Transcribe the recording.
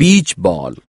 beach ball.